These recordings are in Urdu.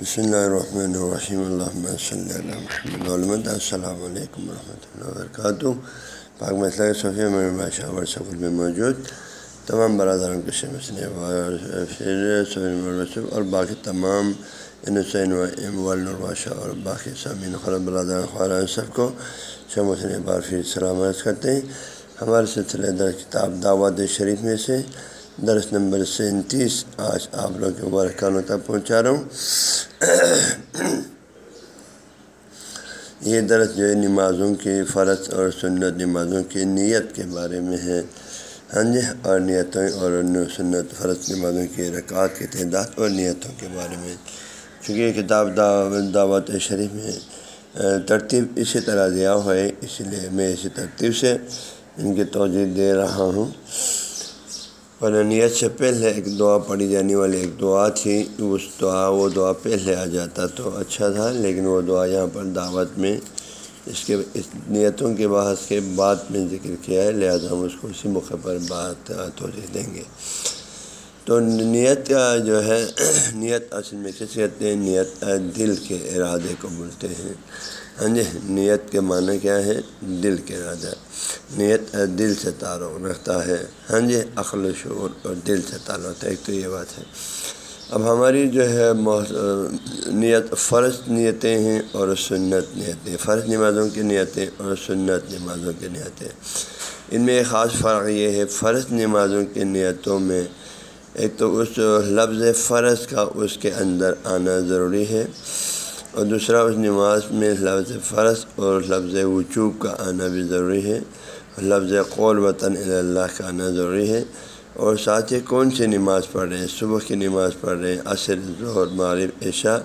بسم اللہ الرحمن الرحیم اللہ صلی اللہ علمۃ السلام علیکم ورحمۃ اللہ وبرکاتہ پاک مسئلہ صفیہ میں بادشاہ ورثہ میں موجود تمام برادران کے مسئلے اور باقی تمام انسین والباشہ اور باقی سامعین خراب برادر خوران سب کو شم حسن بار پھر سلامت کرتے ہیں ہمارے سلسلے در کتاب دعوت شریف میں سے درس نمبر سینتیس آج آپ لوگ کے مبارکانوں تک پہنچا رہا ہوں یہ درس جو ہے نمازوں کی فرض اور سنت نمازوں کی نیت کے بارے میں ہے۔ ہاں جی اور نیتوں اور سنت فرض نمازوں کی رکعت کی تعداد اور نیتوں کے بارے میں۔ چونکہ یہ کتاب دعوت شریف میں ترتیب اسی طرح دیا ہوا ہے اسی لیے میں اسی ترتیب سے ان کی توجہ دے رہا ہوں۔ نیت سے پہلے ایک دعا پڑھی جانے والی ایک دعا تھی، اس دعا، وہ دعا پہلے آ جاتا تو اچھا تھا، لیکن وہ دعا یہاں پر دعوت میں اس کے، اس نیتوں کے بحث کے بعد میں ذکر کیا ہے، لہٰذا ہم اس کو اسی موقع پر بات توجہ دیں گے۔ تو نیت کا جو ہے، نیت اصل میں کس کہتے ہیں؟ نیت دل کے ارادے کو بولتے ہیں۔ ہاں جی نیت کے معنی کیا ہے؟ دل کے ارادہ۔ نیت دل سے تعلق رکھتا ہے۔ ہاں جی عقل و شعور اور دل سے تعلق ہے، ایک تو یہ بات ہے۔ اب ہماری جو ہے نیت، فرض نیتیں ہیں اور سنت نیتیں۔ فرض نمازوں کی نیتیں اور سنت نمازوں کی نیتیں۔ ان میں ایک خاص فرق یہ ہے، فرض نمازوں کی نیتوں میں ایک تو اس لفظ فرض کا اس کے اندر آنا ضروری ہے۔ اور دوسرا اس نماز میں لفظ فرض اور لفظ وجوب کا آنا بھی ضروری ہے لفظ قول وطن اللہ کا آنا ضروری ہے اور ساتھ ہی کون سی نماز پڑھ رہے ہیں؟ صبح کی نماز پڑھ رہے ہیں، عصر، ظہر معرف عشاء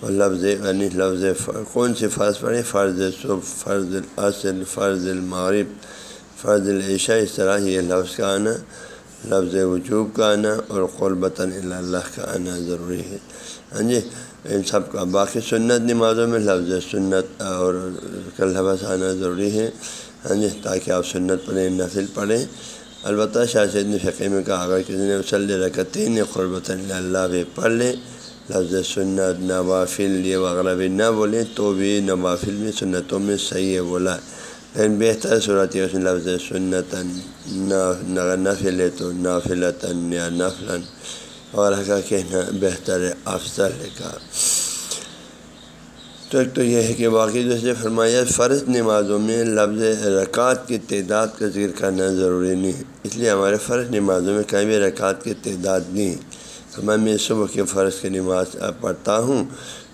اور لفظ یعنی لفظ کون سی فرض پڑھیں فرض صبح، فرض العصر فرض المعرف فرض العشاء اس طرح یہ لفظ کا آنا، لفظ وجوب کا آنا اور قلبتاً اللہ کا آنا ضروری ہے۔ ہاں جی ان سب کا باقی سنت نمازوں میں لفظ سنت اور لفظ آنا ضروری ہے۔ ہاں جی تاکہ آپ سنت پڑھیں نفل پڑھیں۔ البتہ شاہ سید فقی میں کہا، اگر کسی نے وسلی رکھتے قربۃ اللہ بھی پڑھ لیں لفظ سنت نوافل یہ وغیرہ بھی نہ بولیں تو بھی نوافل میں سنتوں میں صحیح ہے بولا۔ لیکن بہتر صورت ہے، اس میں لفظ سنتاً نفل تو نافلتاً یا نفلاً۔ اور کا کہنا بہتر ہے افضل ہے کہا۔ تو ایک تو یہ ہے کہ باقی دوسرے فرمایا، فرض نمازوں میں لفظ رکعت کی تعداد کا ذکر کرنا ضروری نہیں۔ ہے اس لیے ہمارے فرض نمازوں میں کہیں بھی رکعت کی تعداد نہیں۔ ہے میں صبح کے فرض کی نماز پڑھتا ہوں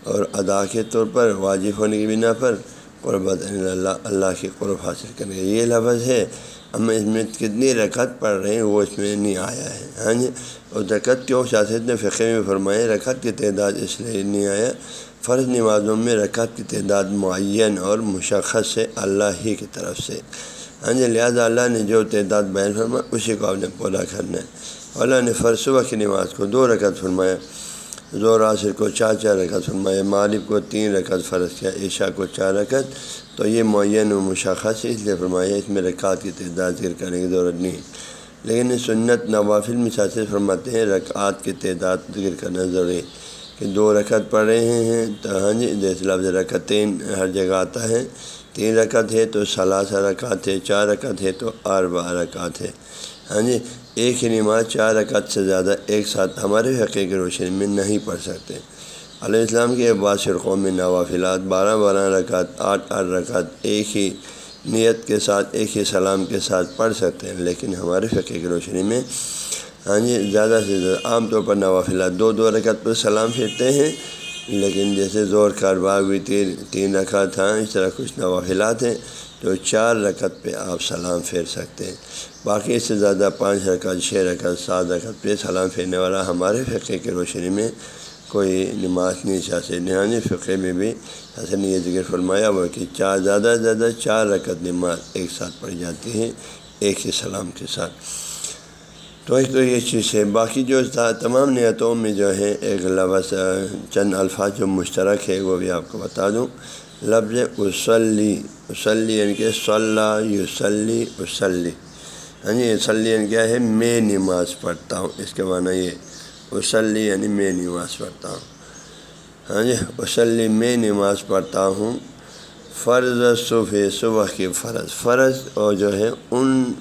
اور ادا کے طور پر واجب ہونے کی بنا پر قربت اللہ اللہ کی قرب حاصل کرنے یہ لفظ ہے۔ ہم اس میں کتنی رکعت پڑھ رہے ہیں وہ اس میں نہیں آیا ہے۔ ہاں جی؟ اور رکعت کیوں شاست نے فقے میں فرمائے رکعت کی تعداد اس لیے نہیں آیا۔ فرض نمازوں میں رکعت کی تعداد معین اور مشخص ہے اللہ ہی کی طرف سے۔ ہاں جی؟ لہٰذا اللہ نے جو تعداد بیان فرمایا اسی کو آپ نے پورا کرنا ہے۔ اللہ نے فرض صبح کی نماز کو دو رکعت فرمایا۔ زور عاصر کو چار چار رکعت فرمایا۔ مالب کو تین رکعت فرض کیا، عشاء کو چار رکعت۔ تو یہ معین و مشخص اس لیے فرمایا اس میں رکعت کی تعداد ذکر کرنے کی ضرورت نہیں۔ لیکن سنت نوافل مساثر فرماتے ہیں رکعت کی تعداد ذکر کرنا ضروری کہ دو رکعت پڑھ رہے ہیں، تو ہاں جی جیسے لفظ رکعتین ہر جگہ آتا ہے۔ تین رکعت ہے تو ثلاثہ رکعت ہے، چار رکعت ہے تو اربع رکعت ہے۔ ہاں جی ایک ہی نماز چار رکعت سے زیادہ ایک ساتھ ہمارے حقیق روشنی میں نہیں پڑھ سکتے۔ علیہ السلام کے بعض شرقوں میں نوافلات بارہ بارہ رکعت، آٹھ آٹھ رکعت ایک ہی نیت کے ساتھ، ایک ہی سلام کے ساتھ پڑھ سکتے ہیں، لیکن ہمارے فقے کی روشنی میں ہاں جی زیادہ سے زیادہ عام طور پر نوافلات دو دو رکعت پر سلام پھرتے ہیں، لیکن جیسے زور کاربا بھی تین تین رکعت ہیں اس طرح کچھ نوافلات ہیں، تو چار رکعت پہ آپ سلام پھیر سکتے ہیں۔ باقی اس سے زیادہ پانچ رکعت، چھ رکعت، سات رکعت پہ سلام پھیرنے والا ہمارے فقے کی روشنی میں کوئی نماز نہیں چاہتے نہانی فقے میں بھی حسن نے یہ ذکر فرمایا ہوا کہ چار، زیادہ سے زیادہ چار رکعت نماز ایک ساتھ پڑھی جاتی ہے ایک ہی سلام کے ساتھ۔ تو ایک تو یہ چیز ہے۔ باقی جو تمام نیتوں میں جو ہے ایک لفظ چند الفاظ جو مشترک ہے وہ بھی آپ کو بتا دوں۔ لفظ وسلی وسلی یعنی کہ صلاح یوسلی وسلی ہاں جی وسلی یعنی, یعنی کیا ہے؟ میں نماز پڑھتا ہوں۔ اس کے معنی یہ وسلی یعنی میں نماز پڑھتا ہوں۔ ہاں جی وسلم میں نماز پڑھتا ہوں۔ فرض صبح صبح کی فرض۔ فرض اور جو ہے ان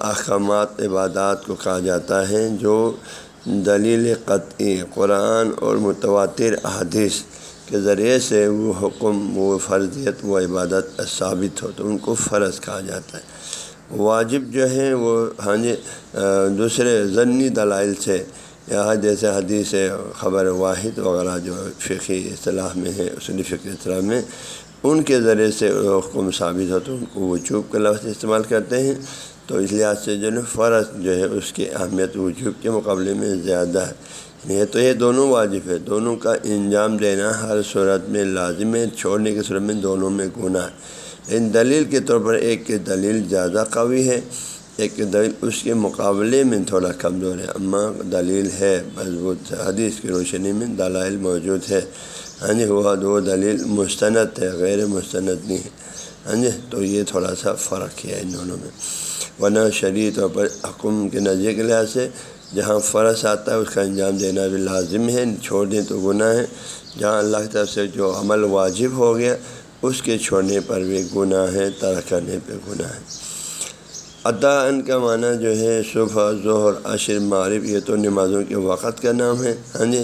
احکامات، عبادات کو کہا جاتا ہے جو دلیل قطعی قرآن اور متواتر احادیث کے ذریعے سے وہ حکم، وہ فرضیت و عبادت ثابت ہو، تو ان کو فرض کہا جاتا ہے۔ واجب جو ہے وہ ہاں جی دوسرے ضنی دلائل سے یا جیسے حدیث خبر واحد وغیرہ جو فقی اصطلاح میں ہے اصلی فقی اصطلاح میں، ان کے ذریعے سے حکم ثابت ہو تو ان کو وجوب کا لفظ استعمال کرتے ہیں۔ تو اس لحاظ سے جو ہے، فرض جو ہے، اس کی اہمیت وجوب کے مقابلے میں زیادہ ہے۔ یہ تو یہ دونوں واجب ہے، دونوں کا انجام دینا ہر صورت میں لازم ہے، چھوڑنے کی صورت میں دونوں میں گناہ ہے۔ ان دلیل کے طور پر ایک کی دلیل زیادہ قوی ہے۔ ایک دلیل اس کے مقابلے میں تھوڑا کمزور ہے، اما دلیل ہے مضبوط حدیث کی روشنی میں دلائل موجود ہے۔ ہاں جی وہ دو دلیل مستند ہے، غیر مستند نہیں ہے۔ ہاں جی تو یہ تھوڑا سا فرق ہے ان دونوں میں۔ ورنہ شرعی طور پر حکم کے نظریے کے لحاظ سے جہاں فرض آتا ہے، اس کا انجام دینا بھی لازم ہے۔ چھوڑ دیں تو گناہ ہے۔ جہاں اللہ کی طرف سے جو عمل واجب ہو گیا، اس کے چھوڑنے پر بھی گناہ ہے، ترک کرنے پہ گناہ ہے۔ ادا ان کا معنی جو ہے صبح، ظہر، عشر معرف یہ تو نمازوں کے وقت کا نام ہے۔ ہاں جی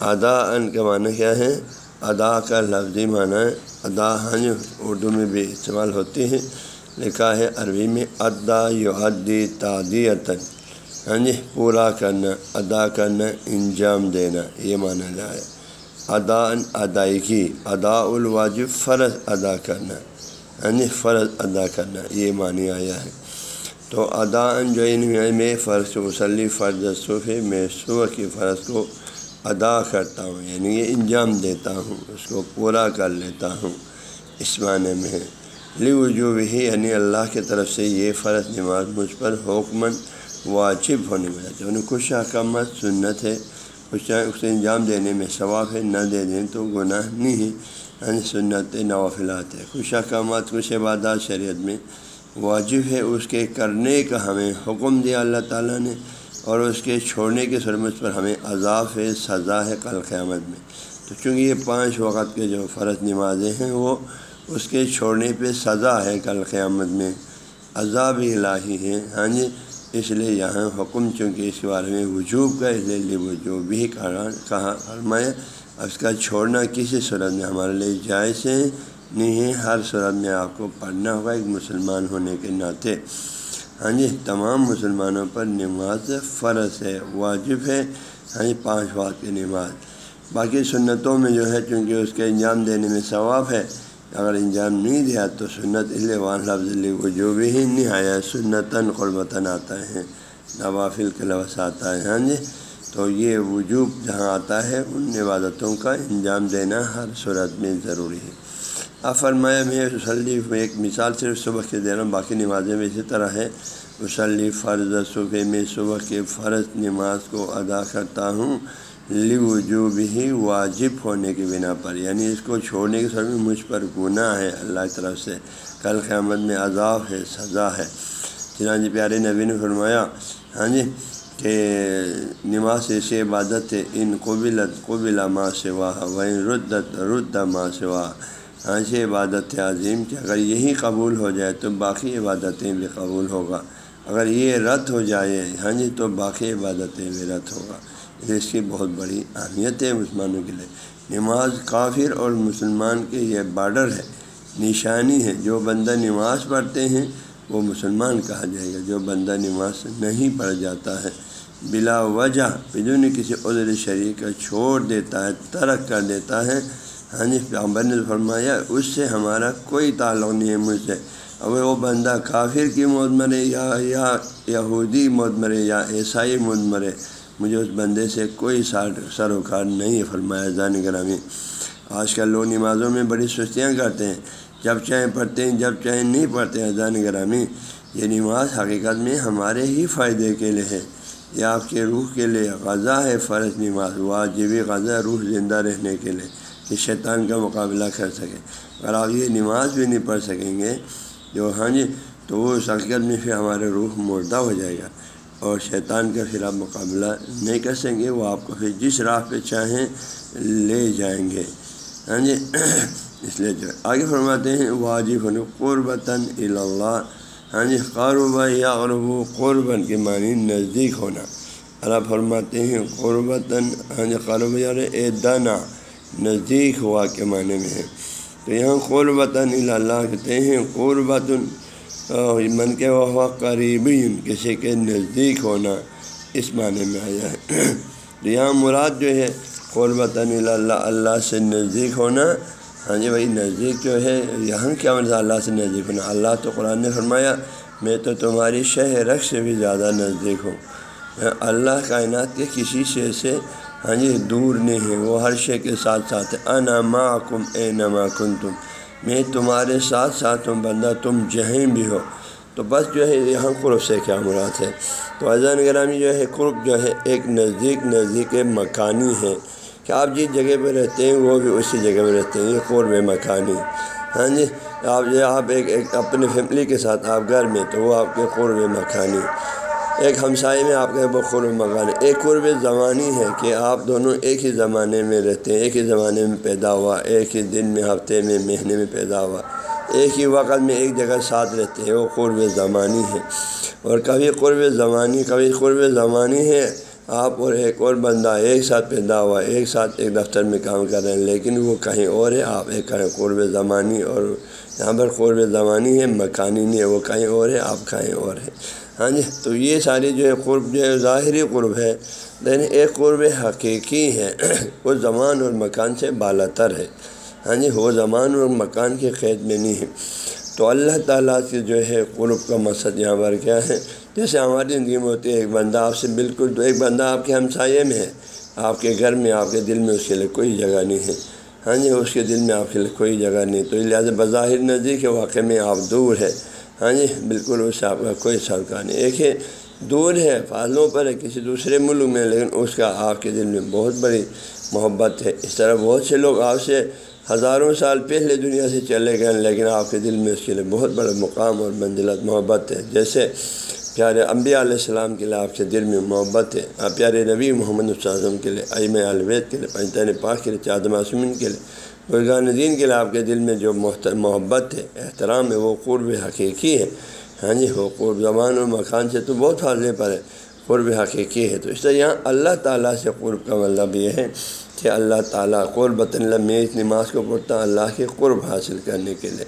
ادا ان کا معنی کیا ہے؟ ادا کا لفظی معنی ہے ادا ہاں جی اردو میں بھی استعمال ہوتی ہے۔ لکھا ہے عربی میں ادا یو ادی تعدیتاً۔ ہاں جی پورا کرنا ادا کرنا، انجام دینا، یہ مانا جائے ادا ادائیگی ادا الواجب، فرض ادا کرنا۔ ہاں جی فرض ادا کرنا، یہ معنی آیا ہے۔ تو ادا جو ان میں فرض وسلی فرض صوفے میں صبح کی فرض کو ادا کرتا ہوں یعنی یہ انجام دیتا ہوں، اس کو پورا کر لیتا ہوں اس معنی میں۔ لی وجوب ہی یعنی اللہ کی طرف سے یہ فرض نماز مجھ پر حکمن واجب ہونے میں جاتا ہے۔ یعنی کچھ احکامات سنت ہے، کچھ اسے انجام دینے میں ثواب ہے، نہ دے دیں تو گناہ نہیں ہے۔ یعنی سنت نوافلات ہے کچھ احکامات، کچھ عبادات شریعت میں واجب ہے اس کے کرنے کا ہمیں حکم دیا اللہ تعالیٰ نے اور اس کے چھوڑنے کے سرمت پر ہمیں عذاب ہے، سزا ہے کل قیامت میں۔ تو چونکہ یہ پانچ وقت کے جو فرض نمازیں ہیں، وہ اس کے چھوڑنے پہ سزا ہے کل قیامت میں۔ عذاب الہی ہے ہاں جی اس لیے یہاں حکم چونکہ اس کے بارے میں وجوب کا اس لیے وجوب بھی کہا، فرمایا، اس کا چھوڑنا کسی صورت میں ہمارے لیے جائز ہے۔ نہیں ہے۔ ہر صورت میں آپ کو پڑھنا ہوگا ایک مسلمان ہونے کے ناطے۔ ہاں جی تمام مسلمانوں پر نماز فرض ہے، واجب ہے۔ ہاں جی پانچ وقت کی نماز۔ باقی سنتوں میں جو ہے، چونکہ اس کے انجام دینے میں ثواب ہے، اگر انجام نہیں دیا تو سنت وان لفظ کو جو بھی ہی نہیں آیا سنتاً قربتاً آتا ہے۔ نوافل کے لفظ آتا ہے ہاں جی۔ تو یہ وجوب جہاں آتا ہے، ان عبادتوں کا انجام دینا ہر صورت میں ضروری ہے۔ فرمایا میں وسلی میں ایک مثال صرف صبح کے دے رہا ہوں باقی نمازیں میں اسی طرح ہے وسلی فرض صبح میں، صبح کے فرض نماز کو ادا کرتا ہوں۔ لی وجوب ہی واجب ہونے کی بنا پر یعنی اس کو چھوڑنے کے سر مجھ پر گناہ ہے۔ اللہ کی طرف سے کل قیامت میں عذاب ہے، سزا ہے۔ چنانچہ پیارے نبی نے فرمایا ہاں جی کہ نماز ایسی عبادت ہے۔ ان قبلت قبل ماں سوا وہیں ردت رد ماں سوا ہاں جی عبادت عظیم کہ اگر یہی قبول ہو جائے تو باقی عبادتیں بھی قبول ہوگا۔ اگر یہ رد ہو جائے ہاں جی تو باقی عبادتیں بھی رد ہوگا۔ اس کی بہت بڑی اہمیت ہے مسلمانوں کے لیے۔ نماز کافر اور مسلمان کے یہ بارڈر ہے، نشانی ہے۔ جو بندہ نماز پڑھتے ہیں، وہ مسلمان کہا جائے گا۔ جو بندہ نماز نہیں پڑھ جاتا ہے، بلا وجہ بدون کسی عذر شریک کا چھوڑ دیتا ہے، ترک کر دیتا ہے ہاں جی پیغمبر نے فرمایا، اس سے ہمارا کوئی تعلق نہیں ہے مجھ سے۔ اب وہ بندہ کافر کی موت مرے یا یا یہودی موت مرے یا عیسائی موت مرے، مجھے اس بندے سے کوئی سروکار نہیں فرمایا جان گرامی۔ آج کل لوگ نمازوں میں بڑی سستیاں کرتے ہیں۔ جب چاہیں پڑھتے ہیں، جب چاہیں نہیں پڑھتے ہیں جان گرامی۔ یہ نماز حقیقت میں ہمارے ہی فائدے کے لیے ہے۔ یہ آپ کے روح کے لیے غذا ہے، فرض نماز، واجبی غذا روح زندہ رہنے کے لیے۔ کہ شیطان کا مقابلہ کر سکے۔ اگر آپ یہ نماز بھی نہیں پڑھ سکیں گے جو ہاں جی تو وہ اس حقیقت میں پھر ہمارے روح مردہ ہو جائے گا۔ اور شیطان کا پھر آپ مقابلہ نہیں کر سکیں گے، وہ آپ کو پھر جس راہ پہ چاہیں لے جائیں گے۔ ہاں جی اس لیے جو آگے فرماتے ہیں واجب قربتاً اللہ ہاں جی قربہ یا قرب قربن کے معنی نزدیک ہونا۔ اللہ فرماتے ہیں قربتاً ہاں جی قرب یار اے دانا۔ نزدیک ہوا کے معنی میں ہے۔ تو یہاں قربتاً اللہ کہتے ہیں قربت من کے وہ قریبی کسی کے نزدیک ہونا اس معنی میں آیا ہے۔ تو یہاں مراد جو ہے، قربتاً اللہ اللہ سے نزدیک ہونا۔ ہاں جی بھائی، نزدیک جو ہے، یہاں کیا مرض اللہ سے نزدیک ہونا۔ اللہ تو قرآن نے فرمایا، میں تو تمہاری شہ رخ سے بھی زیادہ نزدیک ہوں۔ اللہ کائنات کے کسی شے سے ہاں جی دور نہیں ہے، وہ ہر شے کے ساتھ ساتھ ہے۔ انا کم اے نما کن تم میں تمہارے ساتھ ساتھ ہوں بندہ، تم جہیں بھی ہو۔ تو بس جو ہے، یہاں قرب سے کیا مراد ہے؟ تو اذان گرامی جو ہے، قرب جو ہے، ایک نزدیک نزدیک مکانی ہے۔ کہ آپ جس جگہ پہ رہتے ہیں، وہ بھی اسی جگہ میں رہتے ہیں، یہ قرب مکانی۔ ہاں جی آپ جو آپ ایک ایک اپنے فیملی کے ساتھ، آپ گھر میں، تو وہ آپ کے قرب مکانی۔ ایک ہمسائے میں آپ کے وہ قرب مکانی ایک قرب زمانی ہے کہ آپ دونوں ایک ہی زمانے میں رہتے ہیں، ایک ہی زمانے میں پیدا ہوا، ایک ہی دن میں، ہفتے میں، مہینے میں پیدا ہوا۔ ایک ہی وقت میں ایک جگہ ساتھ رہتے ہیں، وہ قرب زمانی ہے۔ اور کبھی قرب زمانی، کبھی قرب زمانی ہے۔ آپ اور ایک اور بندہ ایک ساتھ پیدا ہوا، ایک ساتھ ایک دفتر میں کام کر رہے ہیں، لیکن وہ کہیں اور ہے۔ آپ ایک کہیں قرب زمانی اور یہاں پر قرب زمانی ہے، مکانی نہیں ہے، وہ کہیں اور ہے، آپ کہیں اور ہے ہاں جی تو یہ ساری جو ہے قرب جو ہے ظاہری قرب ہے لیکن ایک قرب حقیقی ہے۔ وہ زمان اور مکان سے بالا تر ہے۔ ہاں جی وہ زمان اور مکان کے قید میں نہیں ہے۔ تو اللہ تعالیٰ سے جو ہے قرب کا مقصد یہاں پر کیا ہے؟ جیسے ہماری زندگی میں ہوتی ہے، ایک بندہ آپ سے بالکل، تو ایک بندہ آپ کے ہمسائے میں ہے۔ آپ کے گھر میں، آپ کے دل میں اس کے لیے کوئی جگہ نہیں ہے۔ ہاں جی اس کے دل میں آپ کے لیے کوئی جگہ نہیں۔ تو لہٰذا بظاہر نزدیک کے واقعے میں آپ دور ہے ہاں جی بالکل اس سے آپ کا کوئی سرکار نہیں۔ ایک ہے دور ہے فاصلوں پر ہے، کسی دوسرے ملک میں، لیکن اس کا آپ کے دل میں بہت بڑی محبت ہے۔ اس طرح بہت سے لوگ آپ سے ہزاروں سال پہلے دنیا سے چلے گئے لیکن آپ کے دل میں اس کے لیے بہت بڑا مقام اور منزلت، محبت ہے۔ جیسے پیارے انبیاء علیہ السلام کے لیے آپ کے دل میں محبت ہے آپ پیارے نبی محمد الصم کے لیے ایم الوید کے لیے پنجتین پاک کے لیے چاد معصومین کے لیے۔ برغان دین کے لیے آپ کے دل میں جو محبت ہے، احترام ہے، وہ قرب حقیقی ہے۔ ہاں جی وہ قرب زبان و مکان سے تو بہت فاصلے پر ہے۔ قرب حقیقی ہے۔ تو اس طرح یہاں اللہ تعالیٰ سے قرب کا مطلب یہ ہے کہ اللہ تعالیٰ قربۃ اللہ میں اس نماز کو پڑھتا اللہ کے قرب حاصل کرنے کے لیے۔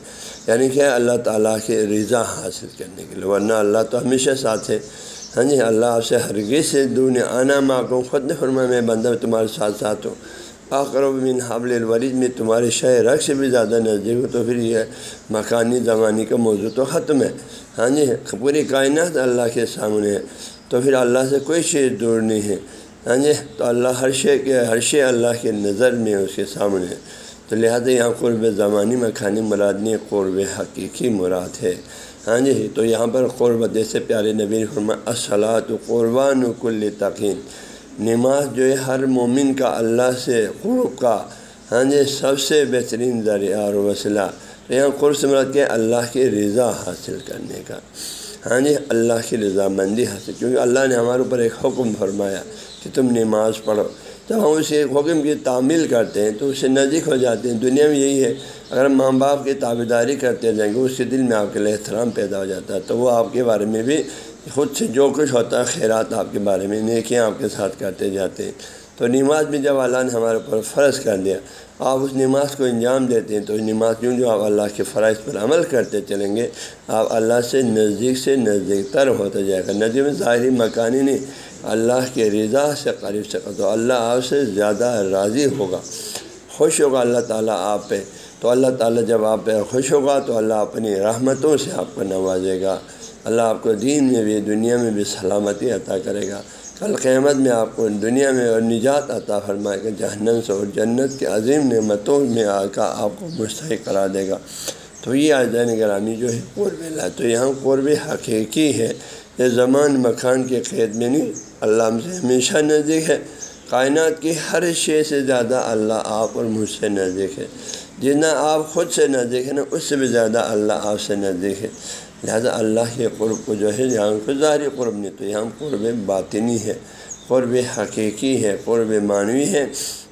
یعنی کہ اللہ تعالیٰ کے رضا حاصل کرنے کے لیے، ورنہ اللہ تو ہمیشہ ساتھ ہے۔ ہاں جی اللہ آپ سے ہرگز سے دون آنا ماں کو خود نے فرما میں بندہ تمہارے ساتھ ساتھ ہوں۔ آخر من حابل الورید میں تمہارے شہر رق سے بھی زیادہ نزدیک ہو تو پھر یہ مکانی زمانی کا موضوع تو ختم ہے۔ ہاں جی پوری کائنات اللہ کے سامنے ہے۔ تو پھر اللہ سے کوئی چیز دور نہیں ہے۔ ہاں جی تو اللہ ہر شے کے، ہر شے اللہ کے نظر میں اس کے سامنے ہے۔ تو لہٰذا یہاں قرب زمانی میں کھانی مراد نہیں، قرب حقیقی مراد ہے۔ ہاں جی تو یہاں پر قرب جیسے پیارے نبی فرما اصلاۃ قربان کل تقین۔ نماز جو ہے ہر مومن کا اللہ سے قرب کا۔ ہاں جی سب سے بہترین ذریعہ اور وسیلہ۔ یہاں قرب سے مراد اللہ کی رضا حاصل کرنے کا۔ ہاں جی اللہ کی رضامندی حاصل۔ کیونکہ اللہ نے ہمارے اوپر ایک حکم فرمایا کہ تم نماز پڑھو۔ جب ہم اسے حکم کی تعمیل کرتے ہیں تو اسے نزدیک ہو جاتے ہیں۔ دنیا میں یہی ہے، اگر ماں باپ کی تابے داری کرتے جائیں گے، اس کے دل میں آپ کے لیے احترام پیدا ہو جاتا ہے۔ تو وہ آپ کے بارے میں بھی خود سے جو کچھ ہوتا ہے، خیرات آپ کے بارے میں نیکیاں آپ کے ساتھ کرتے جاتے ہیں۔ تو نماز بھی جب اللہ نے ہمارے اوپر فرض کر دیا، آپ اس نماز کو انجام دیتے ہیں، تو اس نماز کیوں جو آپ اللہ کے فرائض پر عمل کرتے چلیں گے، آپ اللہ سے نزدیک سے نزدیک تر ہوتا جائے گا۔ نزدیک میں ظاہری مکانی نہیں، اللہ کے رضا سے قریب سے، تو اللہ آپ سے زیادہ راضی ہوگا۔ خوش ہوگا اللہ تعالیٰ آپ پہ۔ تو اللہ تعالیٰ جب آپ پہ خوش ہوگا، تو اللہ اپنی رحمتوں سے آپ کو نوازے گا۔ اللہ آپ کو دین میں بھی، دنیا میں بھی سلامتی عطا کرے گا۔ کل قیامت میں آپ کو دنیا میں اور نجات عطا فرمائے گا۔ جہنم سے اور جنت کے عظیم نعمتوں میں آ کر آپ کو مستحق کرا دے گا۔ تو یہ آزین گرامی جو ہے، قرب اللہ۔ تو یہاں قرب حقیقی ہے۔ یہ زمان مکان کے قید میں نہیں، اللہ ہم سے ہمیشہ نزدیک ہے۔ کائنات کی ہر شے سے زیادہ اللہ آپ اور مجھ سے نزدیک ہے۔ جتنا آپ خود سے نزدیک ہے نا، اس سے بھی زیادہ اللہ آپ سے نزدیک ہے۔ لہذا اللہ کے قرب کو جو ہے، یہاں کو ظاہری قرب نہیں، تو یہاں قرب باطنی ہے، قرب حقیقی ہے، قرب معنوی ہے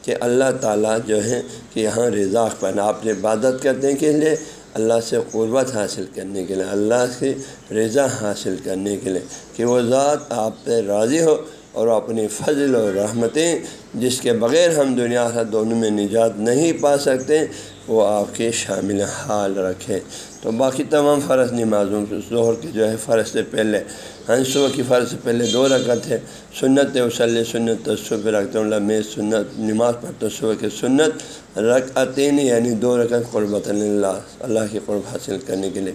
کہ اللہ تعالیٰ جو ہے کہ یہاں رضا پر، آپ عبادت کرنے کے لیے اللہ سے قربت حاصل کرنے کے لیے، اللہ سے رضا حاصل کرنے کے لیے کہ وہ ذات آپ پہ راضی ہو اور اپنی فضل و رحمتیں جس کے بغیر ہم دنیا دونوں میں نجات نہیں پا سکتے، وہ آپ کے شامل حال رکھے۔ تو باقی تمام فرض نمازوں ظہر کی جو ہے فرض سے پہلے ہاں صبح کی فرض سے پہلے دو رکعت ہے۔ سنت وسلی سنت صبح رکھتا ہوں میں سنت، نماز پڑھتا ہوں صبح کی سنت رکعتین یعنی دو رکعت قربۃ اللہ اللہ کی قرب حاصل کرنے کے لیے۔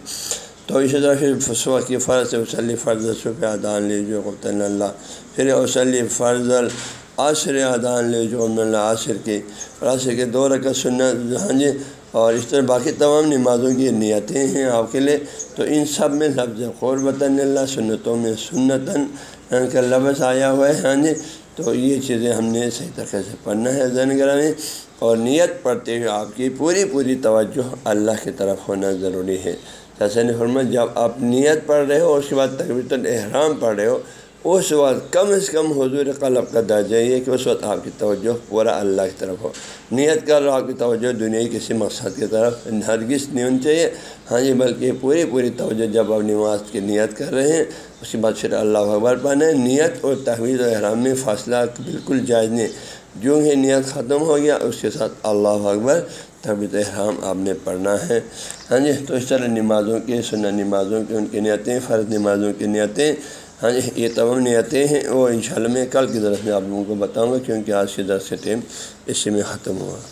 تو اسی طرح پھر صبح کی فرض وسلی فرض صبح ادان لیجیے قبط اللہ۔ پھر وسلی فرض عصر ادان لے جو اللہ عصر کی۔ عصر کے دو رکعت سنت ہاں جی اور اس طرح باقی تمام نمازوں کی نیتیں ہیں آپ کے لیے۔ تو ان سب میں لفظ قربۃ اللہ، سنتوں میں سنتاً یعنی کا لفظ آیا ہوا ہے ہاں جی۔ تو یہ چیزیں ہم نے صحیح طریقے سے پڑھنا ہے زین گرامی اور نیت پڑھتے ہوئے آپ کی پوری پوری توجہ اللہ کی طرف ہونا ضروری ہے۔ جیسے حرمت جب آپ نیت پڑھ رہے ہو، اس کے بعد تقریباً الحرام پڑھ رہے ہو، اس وقت کم از کم حضور قلب کا درجہ یہ کہ اس وقت آپ کی توجہ پورا اللہ کی طرف ہو۔ نیت کر رہا آپ کی توجہ دنیا کسی مقصد کی طرف، ہرگز نہیں ہونی چاہیے۔ ہاں جی بلکہ پوری پوری توجہ جب آپ نماز کی نیت کر رہے ہیں، اس کے بعد پھر اللہ اکبر پانے نیت اور تحویز و احرام میں فاصلہ بالکل جائز نہیں۔ جو ہی نیت ختم ہو گیا، اس کے ساتھ اللہ اکبر طبیعت احرام آپ نے پڑھنا ہے۔ ہاں جی تو اس طرح نمازوں کی سنہ نمازوں کی ان کی نیتیں، فرض نمازوں کی نیتیں ہاں جی یہ تمام نیتیں ہیں۔ وہ انشاءاللہ میں کل کی درس میں آپ لوگوں کو بتاؤں گا، کیونکہ آج کے درس سے ٹائم اسی میں ختم ہوا۔